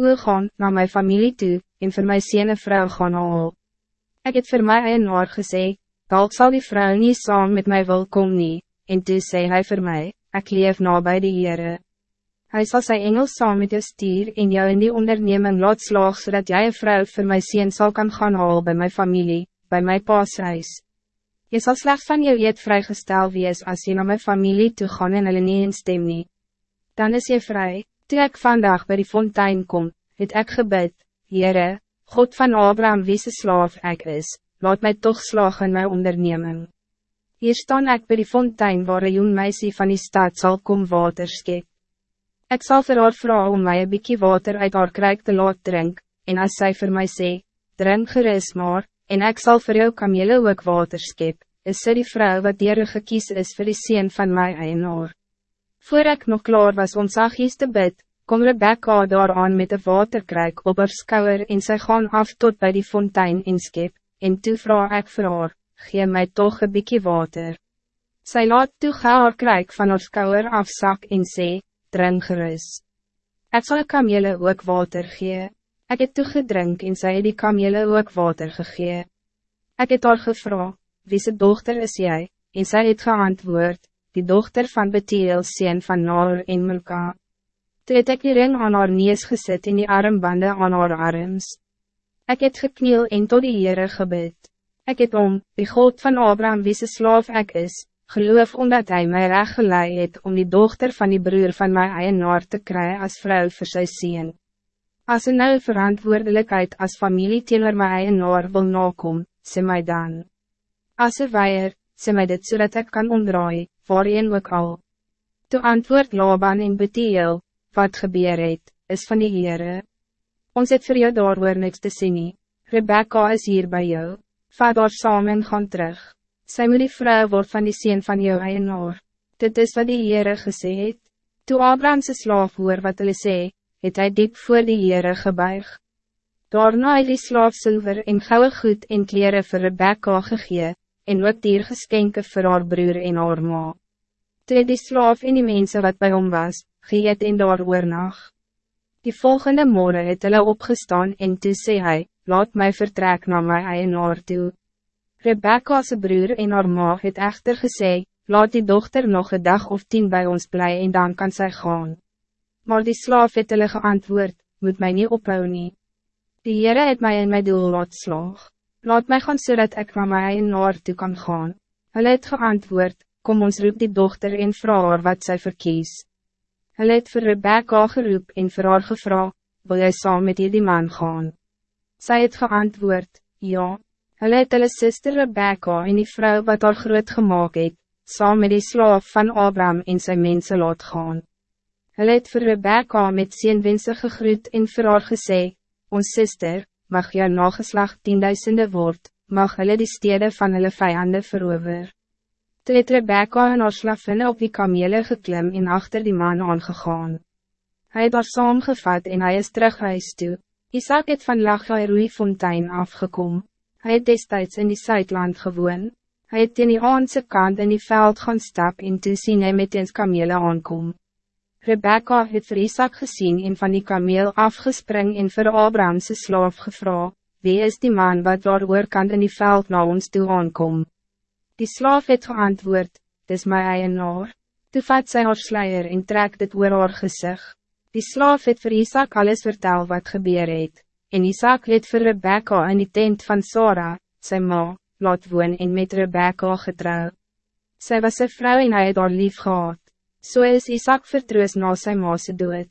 Oe gaan na my familie toe, en vir my sene vrou gaan haal. Ek het vir my eienaar gesê, dalk sal die vrou nie saam met my wil kom nie, en toe sê hy vir my, ek leef na by die Heere. Hy sal sy engel saam met jou stuur en jou in die onderneming laat slaag, zodat jij een vrouw voor my sien zal kan gaan haal bij mijn familie, bij mijn paasreis. Je zal slechts van jou eet vrygestel wees als je naar mijn familie toe gaan en hulle nie instem nie. Dan is je vrij, toe ek vandaag bij die fontein kom, het ek gebid, Heere, God van Abraham wie se slaaf ek is, laat mij toch slaag in my onderneming. Hier staan ik bij die fontein waar een jong meisje van die stad zal kom water skep. Ik zal vir haar vragen om mij een bykie water uit haar kruik te laat drink, en als zij voor mij sê, drink gerust maar, en ik zal voor jou kamele ook water skep, is sy die vrou wat dier gekies is voor die sien van my eienaar. Voor ik nog klaar was om zachtjes te bid, kom Rebecca daar aan met de waterkruik op haar skouwer en sy gaan af tot bij die fontein in skep, en toe vraag ek vir haar, gee mij toch een bykie water. Sy laat toe ga haar kruik van haar skouwer afzak en sê, drink gerus. Ek sal kamele ook water gee. Ek het toe gedrink en sy het die kamele ook water gegee. Ek het haar gevra, wie se dochter is jij? En sy het geantwoord, die dochter van Betiel sien van Naar en Milka. Toe het ek die ring aan haar neus gesit en die armbande aan haar arms. Ik het gekniel en tot die Heere gebid. Ik het om, die God van Abraham wie slaaf ek is, geloof omdat hij mij recht geleid het om die dochter van die broer van my eienaar te krijgen als vrouw vir sy sien. As een nou verantwoordelijkheid als familie teenoor my eienaar wil nakom, sê my dan. As een weier, sê my dit zodat ik kan omdraai, waarin ook al. Toe antwoord Laban en Betiel, wat gebeur het, is van die Heere. Ons het vir jou daar niks te sien nie. Rebecca is hier bij jou. Vaar daar saam en gaan terug. Sy moet die vrou word van die sien van jou eienaar. Dit is wat die Heere gesê het. Toe Abrahamse slaaf hoor wat hulle sê, het hy diep voor die Heere gebuig. Daarna het die slaaf silver en gouden goed en kleren vir Rebecca gegee, en ook diergeskenke vir haar broer en haar ma. Toe het die slaaf en die mensen wat bij hom was, geëet en daar oornag. Die volgende morgen het hulle opgestaan en toe sê hy, laat mij vertrek naar my eienaar toe. Rebecca's broer en haar ma het echter gesê, laat die dochter nog een dag of tien bij ons blij en dan kan zij gaan. Maar die slaaf het hulle geantwoord, moet mij niet ophou nie. Die Heere het mij in my doel laat slaag. Laat mij gaan zodat so ik naar my eienaar toe kan gaan. Hulle het geantwoord, kom ons roep die dochter en vrouw wat zij verkies. Hulle het vir Rebecca geroep en vir haar gevra, wil jy saam met die man gaan? Zij het geantwoord, ja. Hulle het hulle sister Rebecca en die vrouw wat haar groot gemaakt het, saam met die slaaf van Abraham en zijn mensen laat gaan. Hulle het vir Rebecca met seenwense gegroet en vir haar gesê, ons sister, mag jou nageslag tienduisende word, mag hulle die stede van hulle vijanden verover. Toe het Rebecca en haar slavinne op die kamele geklim en achter die man aangegaan. Hij het haar saamgevat en hij is terug huis toe. Isaac het van Lachai Rui Fontein afgekom. Hij het destijds in die Zuidland gewoon. Hij het in die aandse kant in die veld gaan stap en toe sien hy met eens kamele aankom. Rebecca het vir Isaac gezien en van die kameel afgespring en vir Abrahamse slaaf gevra, wie is die man wat daar oorkant in die veld na ons toe aankom? Die slaaf het geantwoord, dis my eienaar. Toe vat sy haar sluier en trek dit oor haar gezicht. Die slaaf het vir Isaac alles vertel wat gebeur het, en Isaac het vir Rebecca in die tent van Sarah, sy ma, laat woon en met Rebecca getrou. Sy was sy vrou en hy het haar lief gehad, so is Isaac vertroos na sy maase dood.